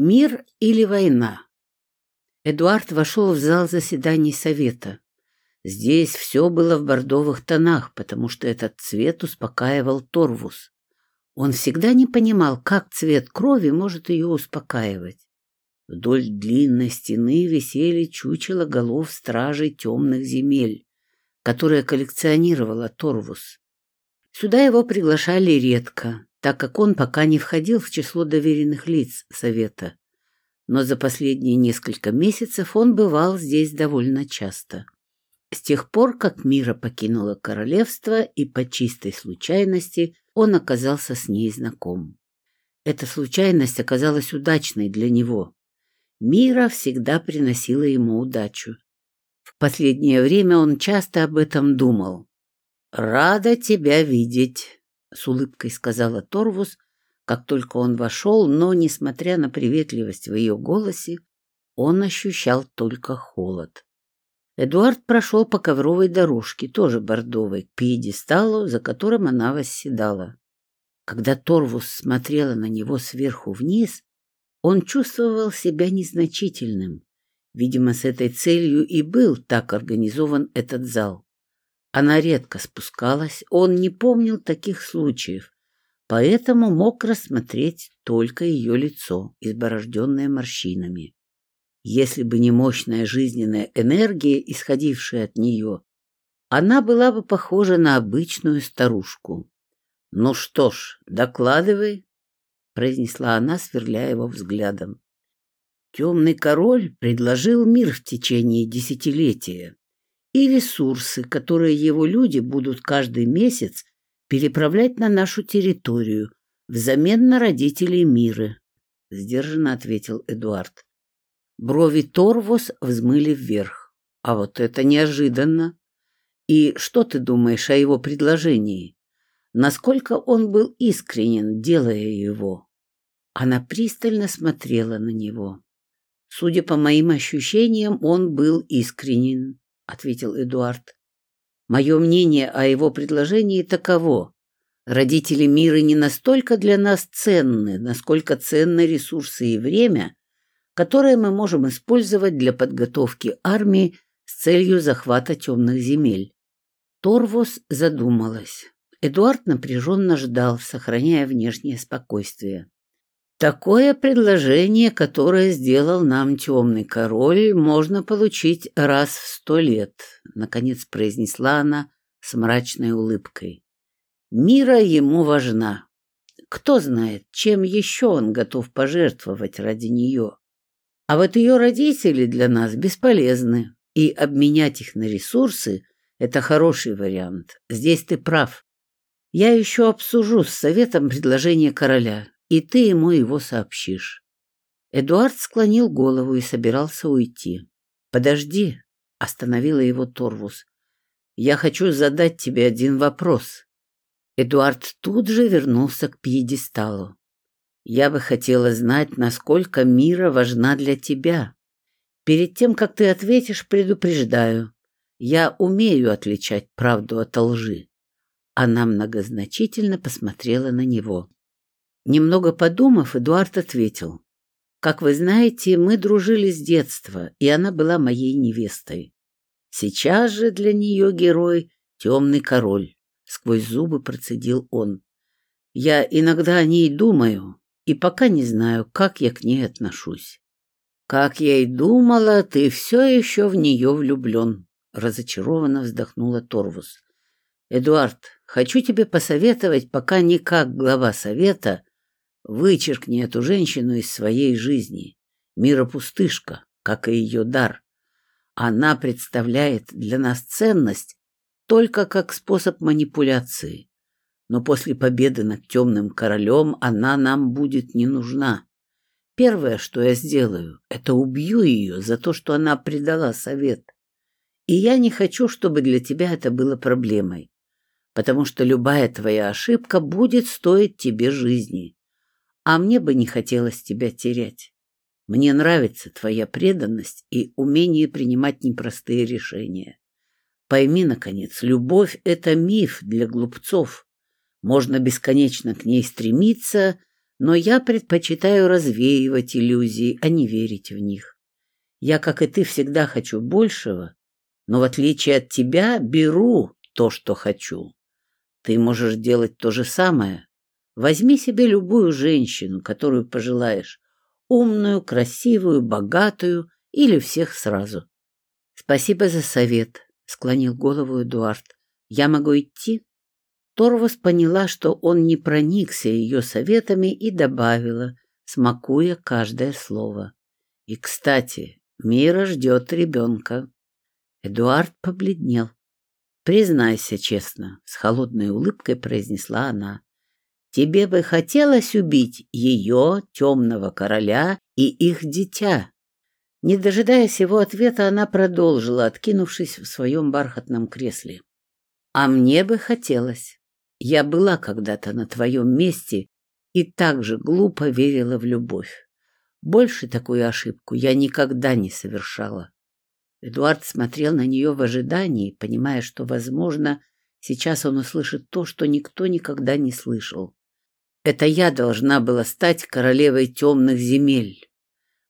Мир или война? Эдуард вошел в зал заседаний совета. Здесь все было в бордовых тонах, потому что этот цвет успокаивал Торвус. Он всегда не понимал, как цвет крови может ее успокаивать. Вдоль длинной стены висели чучело голов стражей темных земель, которые коллекционировала Торвус. Сюда его приглашали редко, так как он пока не входил в число доверенных лиц Совета. Но за последние несколько месяцев он бывал здесь довольно часто. С тех пор, как Мира покинула королевство, и по чистой случайности он оказался с ней знаком. Эта случайность оказалась удачной для него. Мира всегда приносила ему удачу. В последнее время он часто об этом думал. «Рада тебя видеть», — с улыбкой сказала Торвус, как только он вошел, но, несмотря на приветливость в ее голосе, он ощущал только холод. Эдуард прошел по ковровой дорожке, тоже бордовой, к пьедесталу, за которым она восседала. Когда Торвус смотрела на него сверху вниз, он чувствовал себя незначительным. Видимо, с этой целью и был так организован этот зал. Она редко спускалась, он не помнил таких случаев, поэтому мог рассмотреть только ее лицо, изборожденное морщинами. Если бы не мощная жизненная энергия, исходившая от нее, она была бы похожа на обычную старушку. — Ну что ж, докладывай, произнесла она, сверляя его взглядом. Темный король предложил мир в течение десятилетия и ресурсы, которые его люди будут каждый месяц переправлять на нашу территорию взамен на родителей мира, — сдержанно ответил Эдуард. Брови Торвос взмыли вверх. А вот это неожиданно. И что ты думаешь о его предложении? Насколько он был искренен, делая его? Она пристально смотрела на него. «Судя по моим ощущениям, он был искренен», — ответил Эдуард. «Мое мнение о его предложении таково. Родители мира не настолько для нас ценны, насколько ценны ресурсы и время, которые мы можем использовать для подготовки армии с целью захвата темных земель». Торвос задумалась. Эдуард напряженно ждал, сохраняя внешнее спокойствие. Такое предложение, которое сделал нам темный король, можно получить раз в сто лет, — наконец произнесла она с мрачной улыбкой. Мира ему важна. Кто знает, чем еще он готов пожертвовать ради нее. А вот ее родители для нас бесполезны, и обменять их на ресурсы — это хороший вариант. Здесь ты прав. Я еще обсужу с советом предложение короля и ты ему его сообщишь. Эдуард склонил голову и собирался уйти. «Подожди», — остановила его Торвус. «Я хочу задать тебе один вопрос». Эдуард тут же вернулся к пьедесталу. «Я бы хотела знать, насколько мира важна для тебя. Перед тем, как ты ответишь, предупреждаю. Я умею отличать правду от лжи». Она многозначительно посмотрела на него. Немного подумав, Эдуард ответил. «Как вы знаете, мы дружили с детства, и она была моей невестой. Сейчас же для нее герой — темный король», — сквозь зубы процедил он. «Я иногда о ней думаю, и пока не знаю, как я к ней отношусь». «Как я и думала, ты все еще в нее влюблен», — разочарованно вздохнула Торвус. «Эдуард, хочу тебе посоветовать, пока не как глава совета, Вычеркни эту женщину из своей жизни. Мира пустышка, как и ее дар. Она представляет для нас ценность только как способ манипуляции. Но после победы над темным королем она нам будет не нужна. Первое, что я сделаю, это убью ее за то, что она предала совет. И я не хочу, чтобы для тебя это было проблемой, потому что любая твоя ошибка будет стоить тебе жизни а мне бы не хотелось тебя терять. Мне нравится твоя преданность и умение принимать непростые решения. Пойми, наконец, любовь — это миф для глупцов. Можно бесконечно к ней стремиться, Но я предпочитаю развеивать иллюзии, а не верить в них. Я, как и ты, всегда хочу большего, но в отличие от тебя беру то, что хочу. Ты можешь делать то же самое. Возьми себе любую женщину, которую пожелаешь. Умную, красивую, богатую или всех сразу. Спасибо за совет, склонил голову Эдуард. Я могу идти? Торвас поняла, что он не проникся ее советами и добавила, смакуя каждое слово. И, кстати, Мира ждет ребенка. Эдуард побледнел. «Признайся честно», — с холодной улыбкой произнесла она. «Тебе бы хотелось убить ее, темного короля, и их дитя?» Не дожидаясь его ответа, она продолжила, откинувшись в своем бархатном кресле. «А мне бы хотелось. Я была когда-то на твоем месте и так же глупо верила в любовь. Больше такую ошибку я никогда не совершала. Эдуард смотрел на нее в ожидании, понимая, что, возможно, сейчас он услышит то, что никто никогда не слышал. Это я должна была стать королевой темных земель.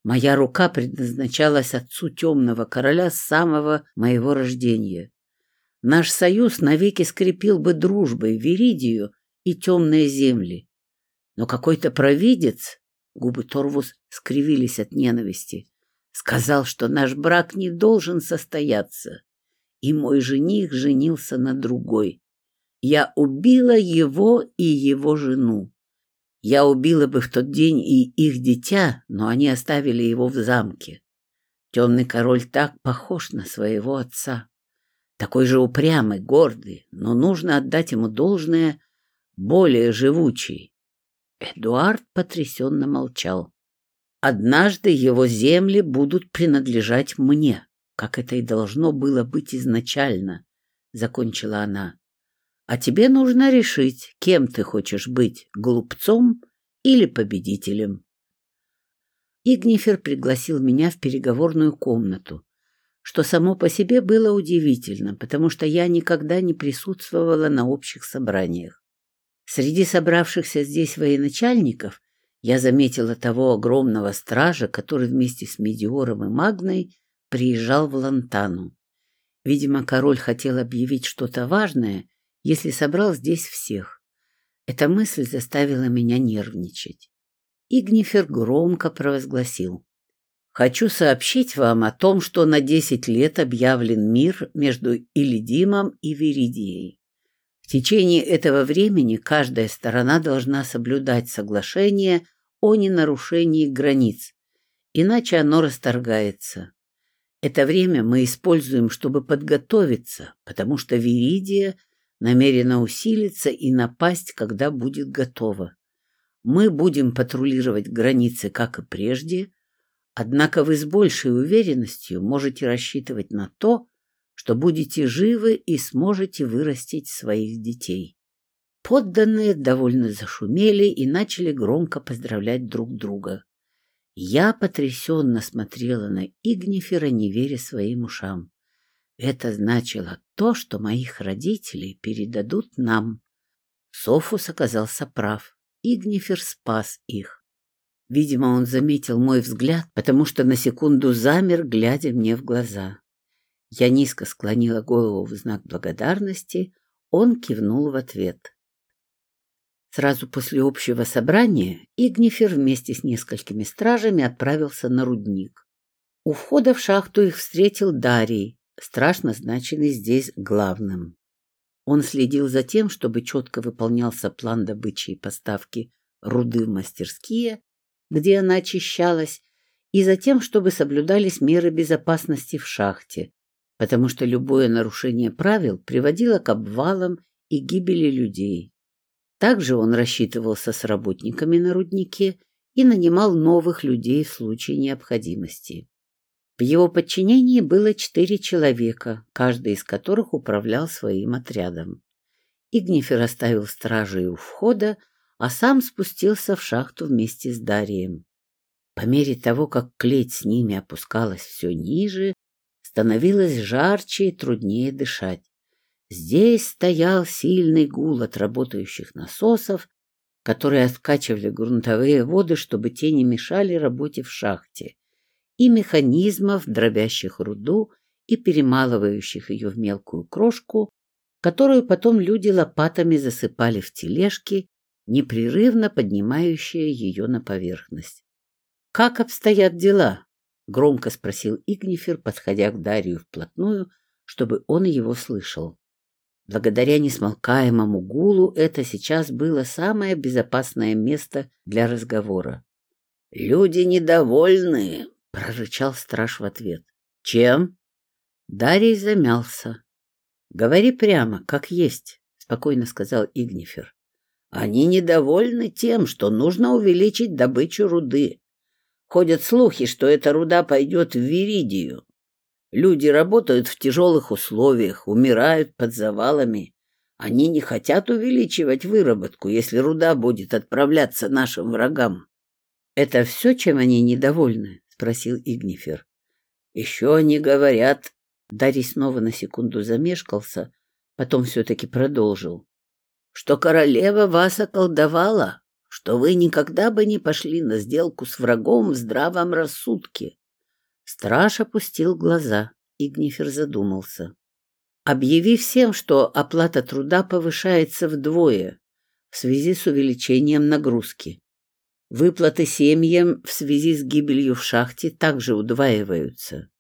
Моя рука предназначалась отцу темного короля с самого моего рождения. Наш союз навеки скрепил бы дружбой Веридию и темные земли. Но какой-то провидец, губы Торвус скривились от ненависти, Сказал, что наш брак не должен состояться, и мой жених женился на другой. Я убила его и его жену. Я убила бы в тот день и их дитя, но они оставили его в замке. Темный король так похож на своего отца. Такой же упрямый, гордый, но нужно отдать ему должное, более живучий. Эдуард потрясенно молчал. Однажды его земли будут принадлежать мне, как это и должно было быть изначально, — закончила она. А тебе нужно решить, кем ты хочешь быть, глупцом или победителем. Игнифер пригласил меня в переговорную комнату, что само по себе было удивительно, потому что я никогда не присутствовала на общих собраниях. Среди собравшихся здесь военачальников я заметила того огромного стража, который вместе с Медиором и Магной приезжал в Лантану. Видимо, король хотел объявить что-то важное, если собрал здесь всех. Эта мысль заставила меня нервничать. Игнифер громко провозгласил. «Хочу сообщить вам о том, что на десять лет объявлен мир между Илидимом и Веридией. В течение этого времени каждая сторона должна соблюдать соглашение о ненарушении границ, иначе оно расторгается. Это время мы используем, чтобы подготовиться, потому что Виридия намерена усилиться и напасть, когда будет готова. Мы будем патрулировать границы, как и прежде, однако вы с большей уверенностью можете рассчитывать на то, что будете живы и сможете вырастить своих детей. Подданные довольно зашумели и начали громко поздравлять друг друга. Я потрясенно смотрела на Игнифера, не веря своим ушам. Это значило то, что моих родителей передадут нам. Софус оказался прав. Игнифер спас их. Видимо, он заметил мой взгляд, потому что на секунду замер, глядя мне в глаза. Я низко склонила голову в знак благодарности, он кивнул в ответ. Сразу после общего собрания Игнифер вместе с несколькими стражами отправился на рудник. У входа в шахту их встретил Дарий, страж, назначенный здесь главным. Он следил за тем, чтобы четко выполнялся план добычи и поставки руды в мастерские, где она очищалась, и за тем, чтобы соблюдались меры безопасности в шахте, потому что любое нарушение правил приводило к обвалам и гибели людей. Также он рассчитывался с работниками на руднике и нанимал новых людей в случае необходимости. В его подчинении было четыре человека, каждый из которых управлял своим отрядом. Игнифер оставил стражей у входа, а сам спустился в шахту вместе с Дарием. По мере того, как клеть с ними опускалась все ниже, становилось жарче и труднее дышать. Здесь стоял сильный гул от работающих насосов, которые откачивали грунтовые воды, чтобы те не мешали работе в шахте, и механизмов, дробящих руду и перемалывающих ее в мелкую крошку, которую потом люди лопатами засыпали в тележки, непрерывно поднимающие ее на поверхность. «Как обстоят дела?» — громко спросил Игнифер, подходя к Дарью вплотную, чтобы он его слышал. Благодаря несмолкаемому гулу это сейчас было самое безопасное место для разговора. «Люди недовольны», — прорычал страж в ответ. «Чем?» Дарий замялся. «Говори прямо, как есть», — спокойно сказал Игнифер. «Они недовольны тем, что нужно увеличить добычу руды. Ходят слухи, что эта руда пойдет в Виридию. Люди работают в тяжелых условиях, умирают под завалами. Они не хотят увеличивать выработку, если руда будет отправляться нашим врагам. — Это все, чем они недовольны? — спросил Игнифер. — Еще они говорят... Дарий снова на секунду замешкался, потом все-таки продолжил. — Что королева вас околдовала, что вы никогда бы не пошли на сделку с врагом в здравом рассудке. Страж опустил глаза. Игнифер задумался. «Объяви всем, что оплата труда повышается вдвое в связи с увеличением нагрузки. Выплаты семьям в связи с гибелью в шахте также удваиваются.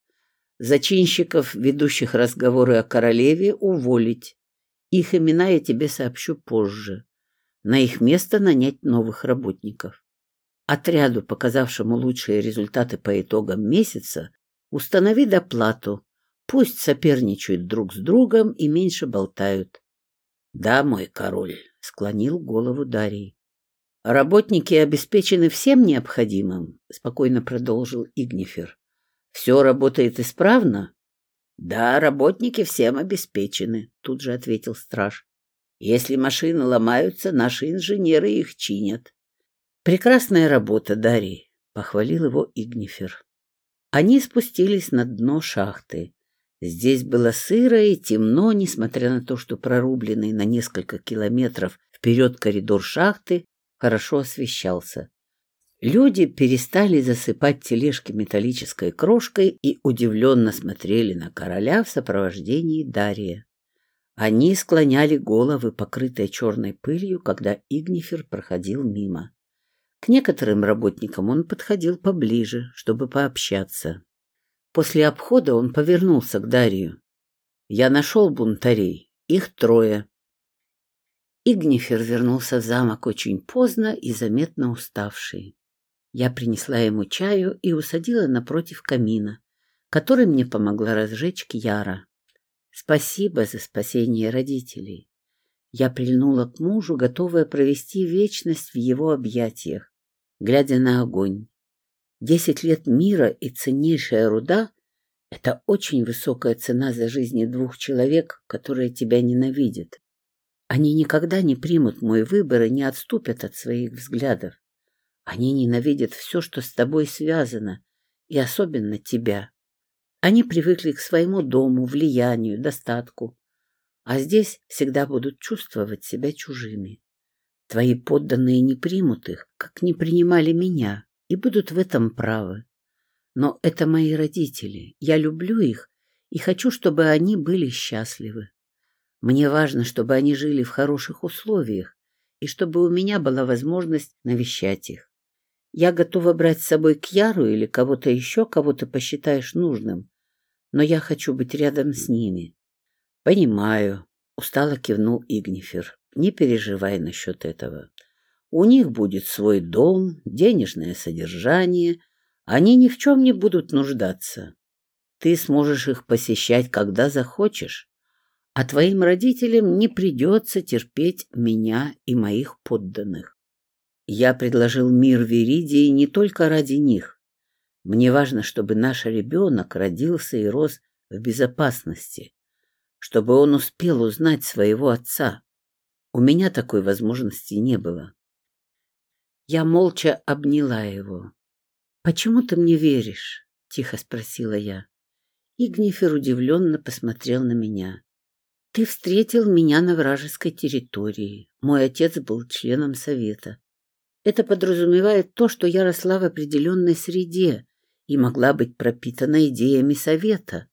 Зачинщиков, ведущих разговоры о королеве, уволить. Их имена я тебе сообщу позже. На их место нанять новых работников. Отряду, показавшему лучшие результаты по итогам месяца, установи доплату. Пусть соперничают друг с другом и меньше болтают. — Да, мой король, — склонил голову Дарий. — Работники обеспечены всем необходимым, — спокойно продолжил Игнифер. — Все работает исправно? — Да, работники всем обеспечены, — тут же ответил страж. — Если машины ломаются, наши инженеры их чинят. Прекрасная работа, Дарий, похвалил его Игнифер. Они спустились на дно шахты. Здесь было сыро и темно, несмотря на то, что прорубленный на несколько километров вперед коридор шахты хорошо освещался. Люди перестали засыпать тележки металлической крошкой и удивленно смотрели на короля в сопровождении Дария. Они склоняли головы, покрытые черной пылью, когда Игнифер проходил мимо. К некоторым работникам он подходил поближе, чтобы пообщаться. После обхода он повернулся к Дарью. «Я нашел бунтарей. Их трое». Игнифер вернулся в замок очень поздно и заметно уставший. Я принесла ему чаю и усадила напротив камина, который мне помогла разжечь Кьяра. Спасибо за спасение родителей. Я прильнула к мужу, готовая провести вечность в его объятиях, глядя на огонь. Десять лет мира и ценнейшая руда — это очень высокая цена за жизни двух человек, которые тебя ненавидят. Они никогда не примут мой выбор и не отступят от своих взглядов. Они ненавидят все, что с тобой связано, и особенно тебя. Они привыкли к своему дому, влиянию, достатку а здесь всегда будут чувствовать себя чужими. Твои подданные не примут их, как не принимали меня, и будут в этом правы. Но это мои родители, я люблю их и хочу, чтобы они были счастливы. Мне важно, чтобы они жили в хороших условиях и чтобы у меня была возможность навещать их. Я готова брать с собой Кьяру или кого-то еще, кого ты посчитаешь нужным, но я хочу быть рядом с ними. Понимаю, устало кивнул Игнифер. Не переживай насчет этого. У них будет свой дом, денежное содержание. Они ни в чем не будут нуждаться. Ты сможешь их посещать, когда захочешь. А твоим родителям не придется терпеть меня и моих подданных. Я предложил мир Веридии не только ради них. Мне важно, чтобы наш ребенок родился и рос в безопасности чтобы он успел узнать своего отца. У меня такой возможности не было. Я молча обняла его. «Почему ты мне веришь?» — тихо спросила я. Игнифер удивленно посмотрел на меня. «Ты встретил меня на вражеской территории, Мой отец был членом совета. Это подразумевает то, что я росла в определенной среде и могла быть пропитана идеями совета.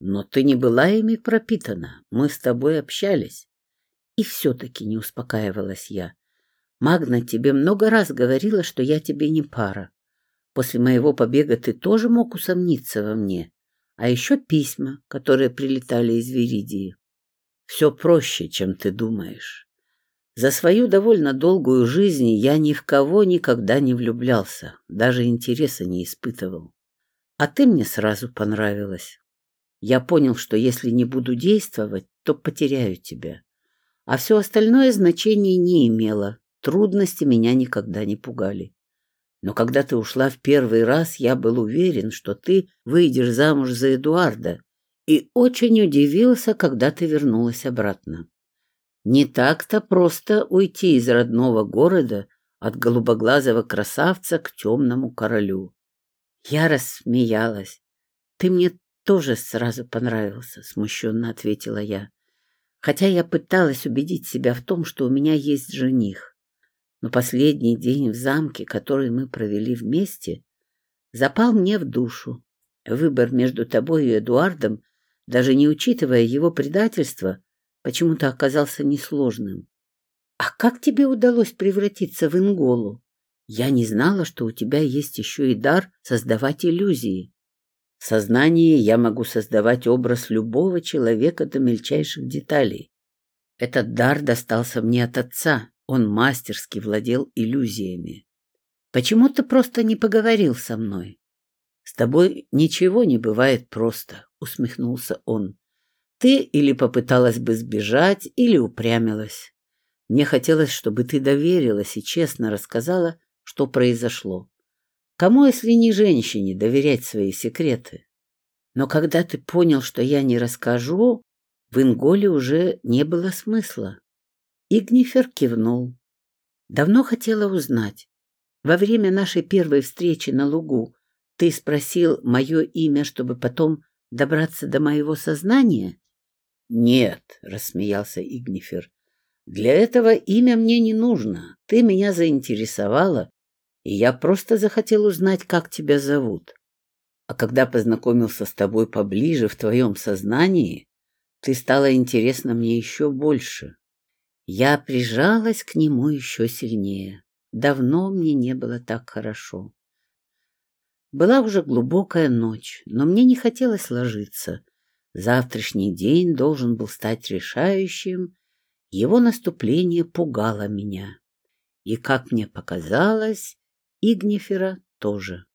Но ты не была ими пропитана. Мы с тобой общались. И все-таки не успокаивалась я. Магна тебе много раз говорила, что я тебе не пара. После моего побега ты тоже мог усомниться во мне. А еще письма, которые прилетали из Веридии. Все проще, чем ты думаешь. За свою довольно долгую жизнь я ни в кого никогда не влюблялся, даже интереса не испытывал. А ты мне сразу понравилась. Я понял, что если не буду действовать, то потеряю тебя. А все остальное значения не имело, трудности меня никогда не пугали. Но когда ты ушла в первый раз, я был уверен, что ты выйдешь замуж за Эдуарда, и очень удивился, когда ты вернулась обратно. Не так-то просто уйти из родного города от голубоглазого красавца к темному королю. Я рассмеялась. Ты мне тоже сразу понравился, смущенно ответила я. Хотя я пыталась убедить себя в том, что у меня есть жених. Но последний день в замке, который мы провели вместе, запал мне в душу. Выбор между тобой и Эдуардом, даже не учитывая его предательство, почему-то оказался несложным. А как тебе удалось превратиться в Инголу? Я не знала, что у тебя есть еще и дар создавать иллюзии. В сознании я могу создавать образ любого человека до мельчайших деталей. Этот дар достался мне от отца, он мастерски владел иллюзиями. Почему ты просто не поговорил со мной? С тобой ничего не бывает просто, усмехнулся он. Ты или попыталась бы сбежать, или упрямилась. Мне хотелось, чтобы ты доверилась и честно рассказала, что произошло. Кому, если не женщине, доверять свои секреты? Но когда ты понял, что я не расскажу, в Инголе уже не было смысла. Игнифер кивнул. Давно хотела узнать. Во время нашей первой встречи на лугу ты спросил мое имя, чтобы потом добраться до моего сознания? «Нет», — рассмеялся Игнифер, — «для этого имя мне не нужно. Ты меня заинтересовала, и я просто захотел узнать, как тебя зовут. А когда познакомился с тобой поближе в твоем сознании, ты стала интересна мне еще больше». Я прижалась к нему еще сильнее. Давно мне не было так хорошо. Была уже глубокая ночь, но мне не хотелось ложиться — Завтрашний день должен был стать решающим, его наступление пугало меня. И, как мне показалось, Игнифера тоже.